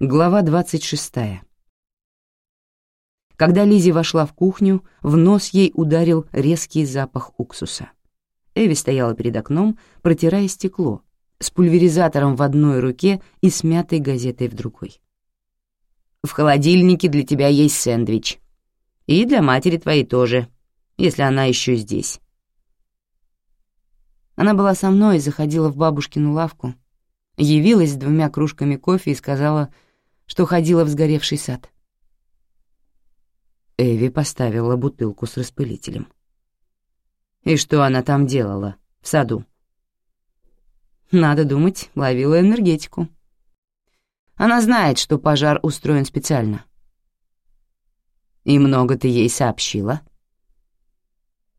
Глава 26. Когда Лизи вошла в кухню, в нос ей ударил резкий запах уксуса. Эви стояла перед окном, протирая стекло, с пульверизатором в одной руке и смятой газетой в другой. «В холодильнике для тебя есть сэндвич. И для матери твоей тоже, если она еще здесь». Она была со мной и заходила в бабушкину лавку, явилась с двумя кружками кофе и сказала — что ходила в сгоревший сад. Эви поставила бутылку с распылителем. И что она там делала, в саду? Надо думать, ловила энергетику. Она знает, что пожар устроен специально. И много ты ей сообщила?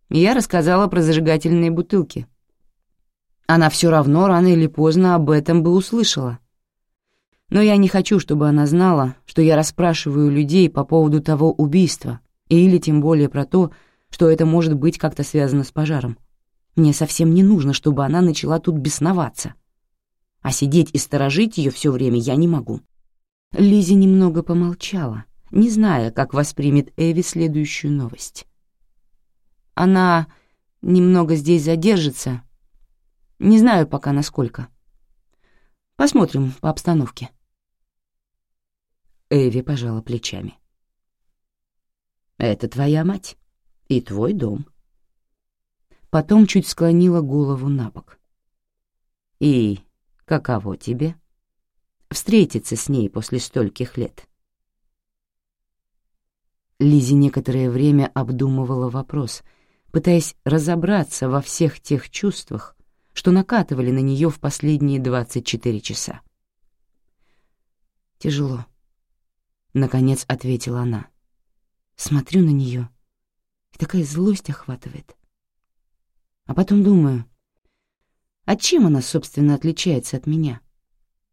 Я рассказала про зажигательные бутылки. Она все равно рано или поздно об этом бы услышала. Но я не хочу, чтобы она знала, что я расспрашиваю людей по поводу того убийства, или тем более про то, что это может быть как-то связано с пожаром. Мне совсем не нужно, чтобы она начала тут бесноваться. А сидеть и сторожить ее все время я не могу. Лизи немного помолчала, не зная, как воспримет Эви следующую новость. Она немного здесь задержится. Не знаю пока насколько. Посмотрим по обстановке. Эви пожала плечами. «Это твоя мать и твой дом». Потом чуть склонила голову на бок. «И каково тебе встретиться с ней после стольких лет?» Лизи некоторое время обдумывала вопрос, пытаясь разобраться во всех тех чувствах, что накатывали на нее в последние 24 часа. Тяжело. — наконец ответила она. Смотрю на нее, и такая злость охватывает. А потом думаю, а чем она, собственно, отличается от меня?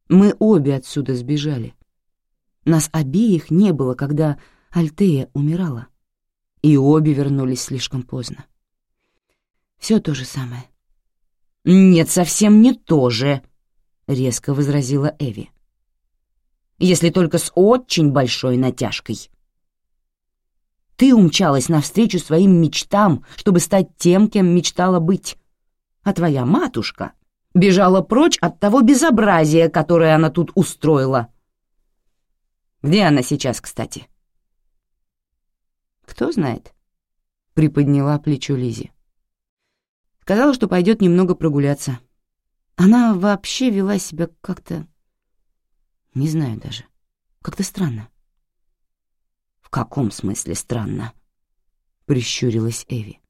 Мы обе отсюда сбежали. Нас обеих не было, когда Альтея умирала, и обе вернулись слишком поздно. Все то же самое. «Нет, совсем не то же», — резко возразила Эви если только с очень большой натяжкой. Ты умчалась навстречу своим мечтам, чтобы стать тем, кем мечтала быть. А твоя матушка бежала прочь от того безобразия, которое она тут устроила. Где она сейчас, кстати? Кто знает, приподняла плечо Лизи. Сказала, что пойдет немного прогуляться. Она вообще вела себя как-то не знаю даже. Как-то странно. «В каком смысле странно?» — прищурилась Эви.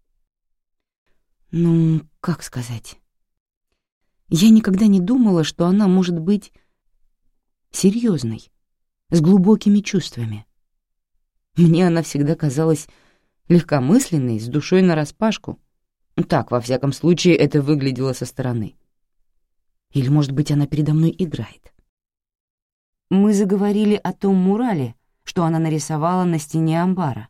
«Ну, как сказать? Я никогда не думала, что она может быть серьезной, с глубокими чувствами. Мне она всегда казалась легкомысленной, с душой нараспашку. Так, во всяком случае, это выглядело со стороны. Или, может быть, она передо мной играет. Мы заговорили о том мурале, что она нарисовала на стене амбара,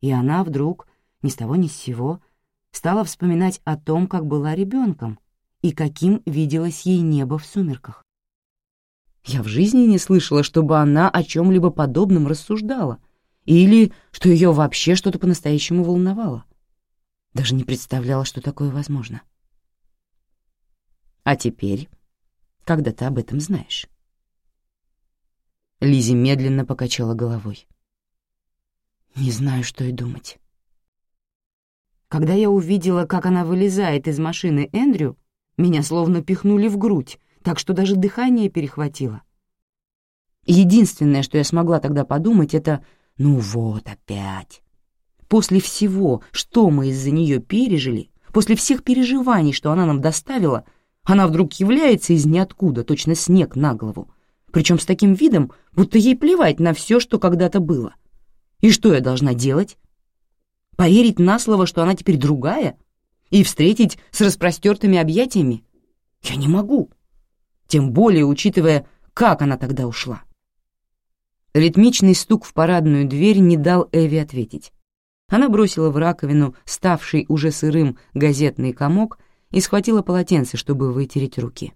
и она вдруг, ни с того ни с сего, стала вспоминать о том, как была ребенком и каким виделось ей небо в сумерках. Я в жизни не слышала, чтобы она о чем-либо подобном рассуждала, или что ее вообще что-то по-настоящему волновало. Даже не представляла, что такое возможно. А теперь, когда ты об этом знаешь. Лизи медленно покачала головой. Не знаю, что и думать. Когда я увидела, как она вылезает из машины Эндрю, меня словно пихнули в грудь, так что даже дыхание перехватило. Единственное, что я смогла тогда подумать, это «ну вот опять». После всего, что мы из-за нее пережили, после всех переживаний, что она нам доставила, она вдруг является из ниоткуда, точно снег на голову, причем с таким видом, будто ей плевать на все, что когда-то было. И что я должна делать? Поверить на слово, что она теперь другая? И встретить с распростертыми объятиями? Я не могу. Тем более, учитывая, как она тогда ушла. Ритмичный стук в парадную дверь не дал Эви ответить. Она бросила в раковину ставший уже сырым газетный комок и схватила полотенце, чтобы вытереть руки.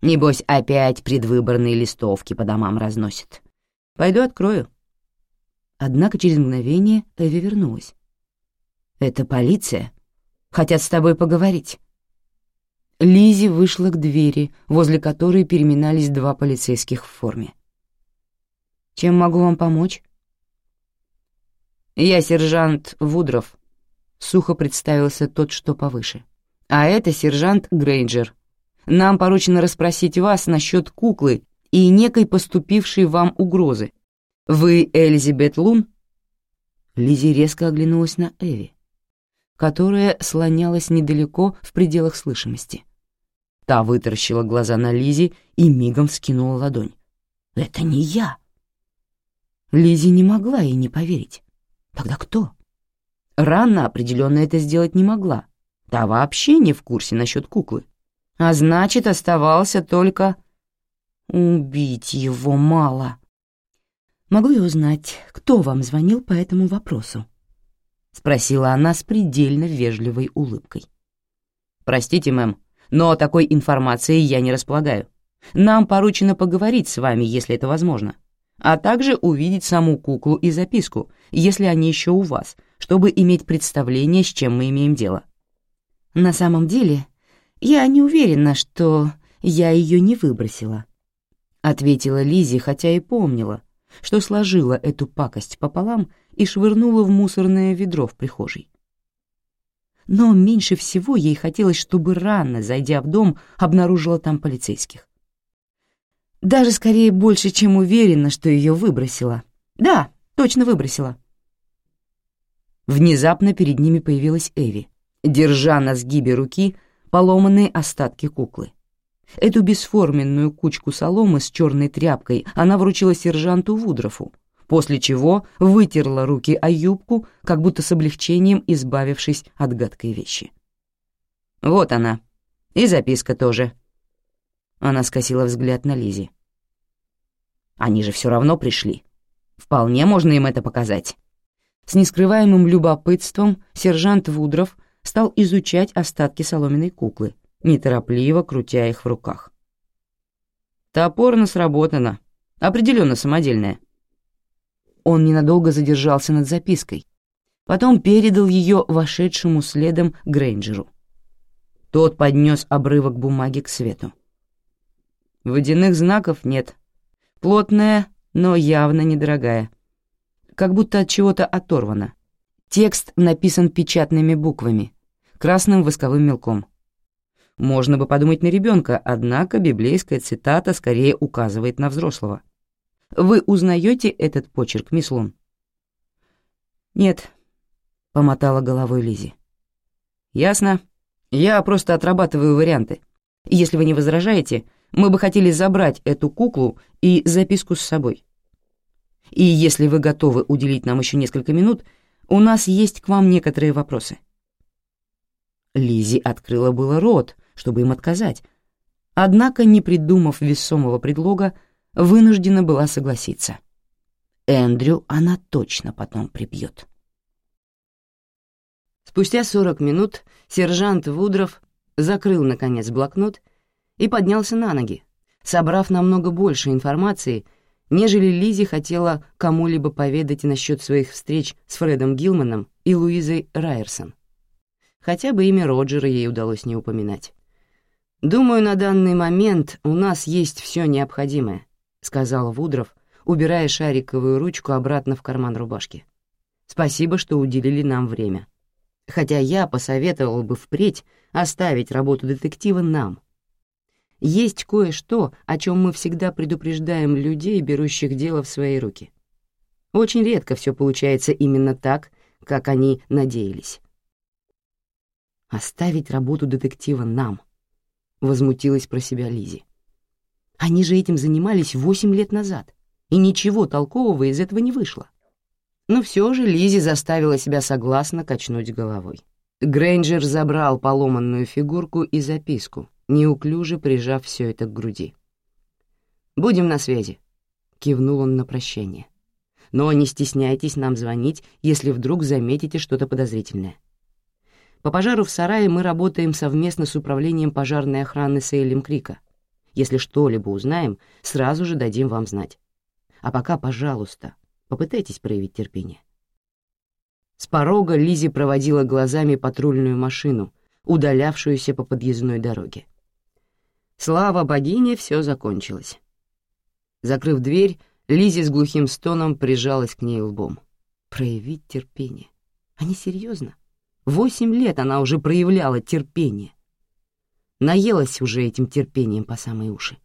Небось, опять предвыборные листовки по домам разносит. Пойду открою». Однако через мгновение Эви вернулась. «Это полиция. Хотят с тобой поговорить». Лизи вышла к двери, возле которой переминались два полицейских в форме. «Чем могу вам помочь?» «Я сержант Вудров», — сухо представился тот, что повыше. «А это сержант Грейнджер. Нам поручено расспросить вас насчет куклы и некой поступившей вам угрозы. Вы Элизабет Лун?» Лизи резко оглянулась на Эви, которая слонялась недалеко в пределах слышимости. Та вытаращила глаза на Лизи и мигом скинула ладонь. «Это не я!» Лизи не могла ей не поверить. Тогда кто? Ранна определенно это сделать не могла. Та вообще не в курсе насчет куклы. А значит, оставался только... Убить его мало. Могу я узнать, кто вам звонил по этому вопросу? Спросила она с предельно вежливой улыбкой. Простите, мэм, но такой информацией я не располагаю. Нам поручено поговорить с вами, если это возможно, а также увидеть саму куклу и записку, если они еще у вас, чтобы иметь представление, с чем мы имеем дело. На самом деле, я не уверена, что я ее не выбросила, ответила Лизи, хотя и помнила, что сложила эту пакость пополам и швырнула в мусорное ведро в прихожей но меньше всего ей хотелось, чтобы рано, зайдя в дом, обнаружила там полицейских. Даже скорее больше, чем уверена, что ее выбросила. Да, точно выбросила. Внезапно перед ними появилась Эви, держа на сгибе руки поломанные остатки куклы. Эту бесформенную кучку соломы с черной тряпкой она вручила сержанту Вудрофу, после чего вытерла руки о юбку, как будто с облегчением избавившись от гадкой вещи. «Вот она. И записка тоже». Она скосила взгляд на Лизи. «Они же все равно пришли. Вполне можно им это показать». С нескрываемым любопытством сержант Вудров стал изучать остатки соломенной куклы, неторопливо крутя их в руках. «Топорно сработано. Определенно самодельная. Он ненадолго задержался над запиской, потом передал ее вошедшему следом Грейнджеру. Тот поднес обрывок бумаги к свету. Водяных знаков нет. Плотная, но явно недорогая. Как будто от чего-то оторвана. Текст написан печатными буквами, красным восковым мелком. Можно бы подумать на ребенка, однако библейская цитата скорее указывает на взрослого. Вы узнаете этот почерк, мисс Лун?» «Нет», — помотала головой Лизи. «Ясно. Я просто отрабатываю варианты. Если вы не возражаете, мы бы хотели забрать эту куклу и записку с собой. И если вы готовы уделить нам еще несколько минут, у нас есть к вам некоторые вопросы». Лизи открыла было рот, чтобы им отказать, однако, не придумав весомого предлога, вынуждена была согласиться. Эндрю она точно потом прибьет. Спустя сорок минут сержант Вудров закрыл, наконец, блокнот и поднялся на ноги, собрав намного больше информации, нежели Лизи хотела кому-либо поведать насчет своих встреч с Фредом Гилманом и Луизой Райерсон. Хотя бы имя Роджера ей удалось не упоминать. «Думаю, на данный момент у нас есть все необходимое. — сказал Вудров, убирая шариковую ручку обратно в карман рубашки. «Спасибо, что уделили нам время. Хотя я посоветовал бы впредь оставить работу детектива нам. Есть кое-что, о чем мы всегда предупреждаем людей, берущих дело в свои руки. Очень редко все получается именно так, как они надеялись. «Оставить работу детектива нам», — возмутилась про себя Лизи. Они же этим занимались восемь лет назад, и ничего толкового из этого не вышло. Но все же Лизи заставила себя согласно качнуть головой. Грейнджер забрал поломанную фигурку и записку, неуклюже прижав все это к груди. «Будем на связи», — кивнул он на прощание. «Но не стесняйтесь нам звонить, если вдруг заметите что-то подозрительное. По пожару в сарае мы работаем совместно с управлением пожарной охраны Сейлем Крика — Если что-либо узнаем, сразу же дадим вам знать. А пока, пожалуйста, попытайтесь проявить терпение. С порога Лизи проводила глазами патрульную машину, удалявшуюся по подъездной дороге. Слава богине, все закончилось. Закрыв дверь, Лизи с глухим стоном прижалась к ней лбом. Проявить терпение. Они серьезно? Восемь лет она уже проявляла терпение. Наелась уже этим терпением по самые уши.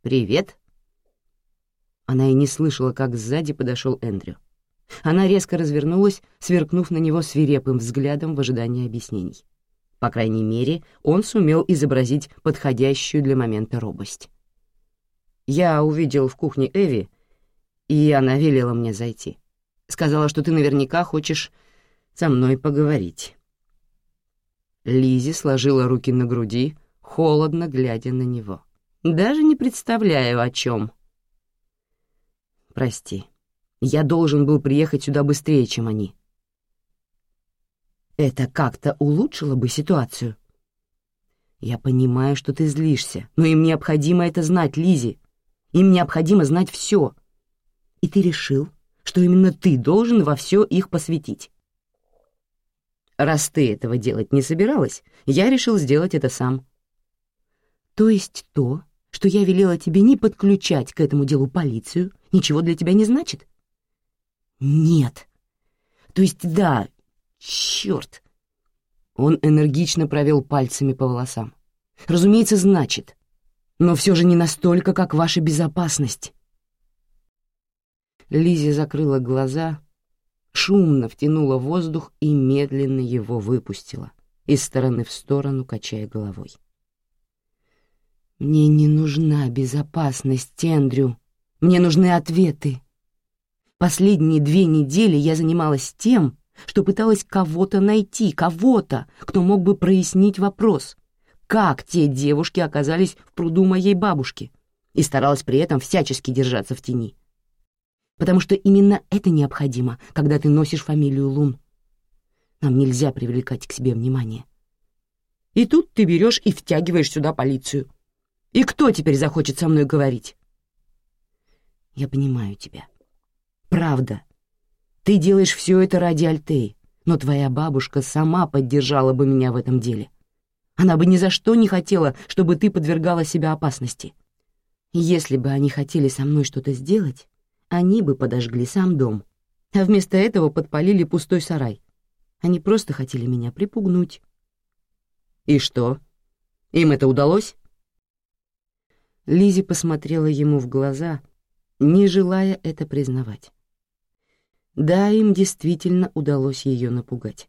«Привет». Она и не слышала, как сзади подошел Эндрю. Она резко развернулась, сверкнув на него свирепым взглядом в ожидании объяснений. По крайней мере, он сумел изобразить подходящую для момента робость. «Я увидел в кухне Эви, и она велела мне зайти. Сказала, что ты наверняка хочешь со мной поговорить». Лизи сложила руки на груди, холодно глядя на него. «Даже не представляю, о чем». «Прости, я должен был приехать сюда быстрее, чем они». «Это как-то улучшило бы ситуацию?» «Я понимаю, что ты злишься, но им необходимо это знать, Лизи. Им необходимо знать все. И ты решил, что именно ты должен во все их посвятить. Раз ты этого делать не собиралась, я решил сделать это сам. То есть то, что я велела тебе не подключать к этому делу полицию, ничего для тебя не значит? Нет. То есть да, черт. Он энергично провел пальцами по волосам. Разумеется, значит. Но все же не настолько, как ваша безопасность. Лизи закрыла глаза шумно втянула воздух и медленно его выпустила, из стороны в сторону, качая головой. «Мне не нужна безопасность, Эндрю. Мне нужны ответы. Последние две недели я занималась тем, что пыталась кого-то найти, кого-то, кто мог бы прояснить вопрос, как те девушки оказались в пруду моей бабушки, и старалась при этом всячески держаться в тени потому что именно это необходимо, когда ты носишь фамилию Лун. Нам нельзя привлекать к себе внимание. И тут ты берешь и втягиваешь сюда полицию. И кто теперь захочет со мной говорить? Я понимаю тебя. Правда. Ты делаешь все это ради Альтеи, но твоя бабушка сама поддержала бы меня в этом деле. Она бы ни за что не хотела, чтобы ты подвергала себя опасности. Если бы они хотели со мной что-то сделать, они бы подожгли сам дом, а вместо этого подпалили пустой сарай. Они просто хотели меня припугнуть. И что? Им это удалось? Лизи посмотрела ему в глаза, не желая это признавать. Да, им действительно удалось ее напугать.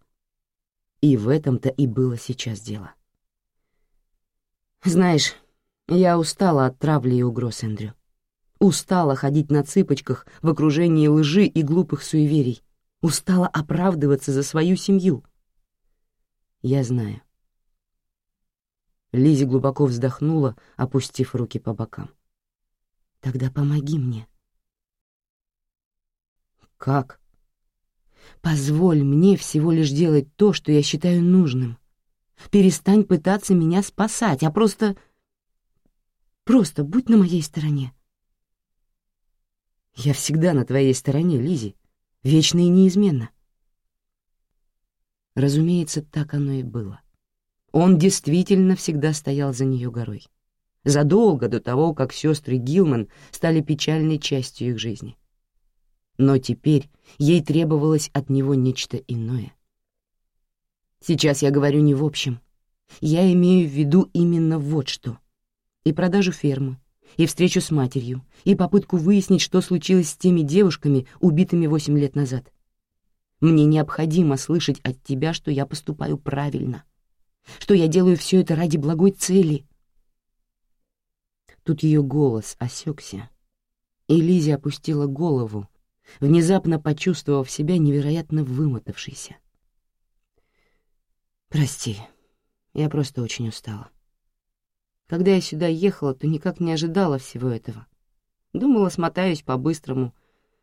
И в этом-то и было сейчас дело. Знаешь, я устала от травли и угроз, Эндрю. Устала ходить на цыпочках в окружении лжи и глупых суеверий. Устала оправдываться за свою семью. Я знаю. Лизи глубоко вздохнула, опустив руки по бокам. Тогда помоги мне. Как? Позволь мне всего лишь делать то, что я считаю нужным. Перестань пытаться меня спасать, а просто... Просто будь на моей стороне. Я всегда на твоей стороне, Лизи, вечно и неизменно. Разумеется, так оно и было. Он действительно всегда стоял за нее горой. Задолго до того, как сестры Гилман стали печальной частью их жизни. Но теперь ей требовалось от него нечто иное. Сейчас я говорю не в общем. Я имею в виду именно вот что. И продажу фермы, и встречу с матерью, и попытку выяснить, что случилось с теми девушками, убитыми восемь лет назад. Мне необходимо слышать от тебя, что я поступаю правильно, что я делаю все это ради благой цели. Тут ее голос осекся, и Лизи опустила голову, внезапно почувствовав себя невероятно вымотавшейся. «Прости, я просто очень устала. Когда я сюда ехала, то никак не ожидала всего этого. Думала, смотаюсь по-быстрому,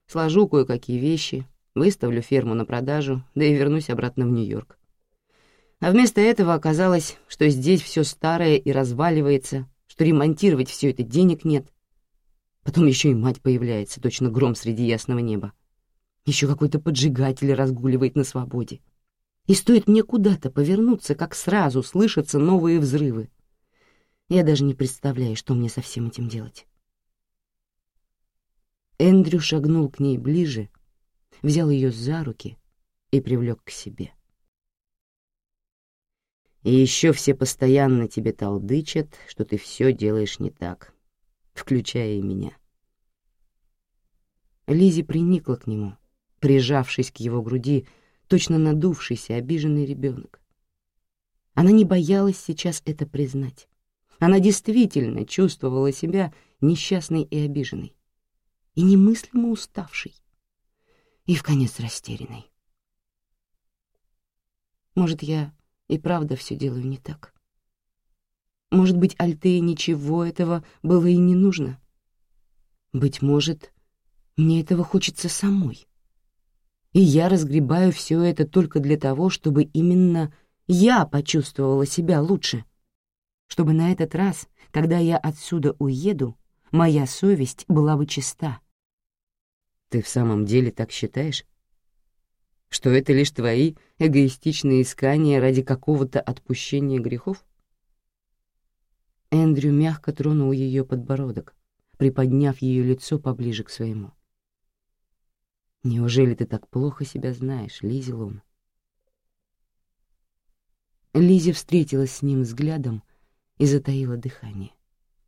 сложу кое-какие вещи, выставлю ферму на продажу, да и вернусь обратно в Нью-Йорк. А вместо этого оказалось, что здесь все старое и разваливается, что ремонтировать все это денег нет. Потом еще и мать появляется, точно гром среди ясного неба. Еще какой-то поджигатель разгуливает на свободе. И стоит мне куда-то повернуться, как сразу слышатся новые взрывы. Я даже не представляю, что мне со всем этим делать. Эндрю шагнул к ней ближе, взял ее за руки и привлек к себе. И еще все постоянно тебе толдычат, что ты все делаешь не так, включая и меня. Лизи приникла к нему, прижавшись к его груди, точно надувшийся, обиженный ребенок. Она не боялась сейчас это признать. Она действительно чувствовала себя несчастной и обиженной, и немыслимо уставшей, и в конец растерянной. Может, я и правда все делаю не так? Может быть, Альтее ничего этого было и не нужно? Быть может, мне этого хочется самой. И я разгребаю все это только для того, чтобы именно я почувствовала себя лучше. Чтобы на этот раз, когда я отсюда уеду, моя совесть была бы чиста. Ты в самом деле так считаешь? Что это лишь твои эгоистичные искания ради какого-то отпущения грехов? Эндрю мягко тронул ее подбородок, приподняв ее лицо поближе к своему. Неужели ты так плохо себя знаешь, Лизи Лун? Лизи встретилась с ним взглядом и затаила дыхание,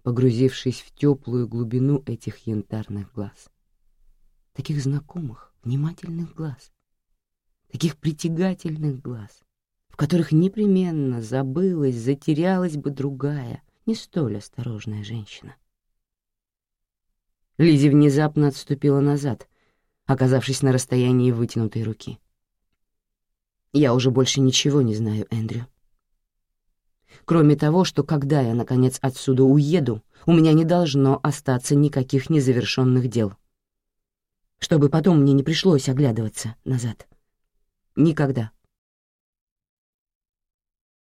погрузившись в теплую глубину этих янтарных глаз. Таких знакомых, внимательных глаз, таких притягательных глаз, в которых непременно забылась, затерялась бы другая, не столь осторожная женщина. Лизи внезапно отступила назад, оказавшись на расстоянии вытянутой руки. «Я уже больше ничего не знаю, Эндрю. Кроме того, что когда я, наконец, отсюда уеду, у меня не должно остаться никаких незавершенных дел. Чтобы потом мне не пришлось оглядываться назад. Никогда.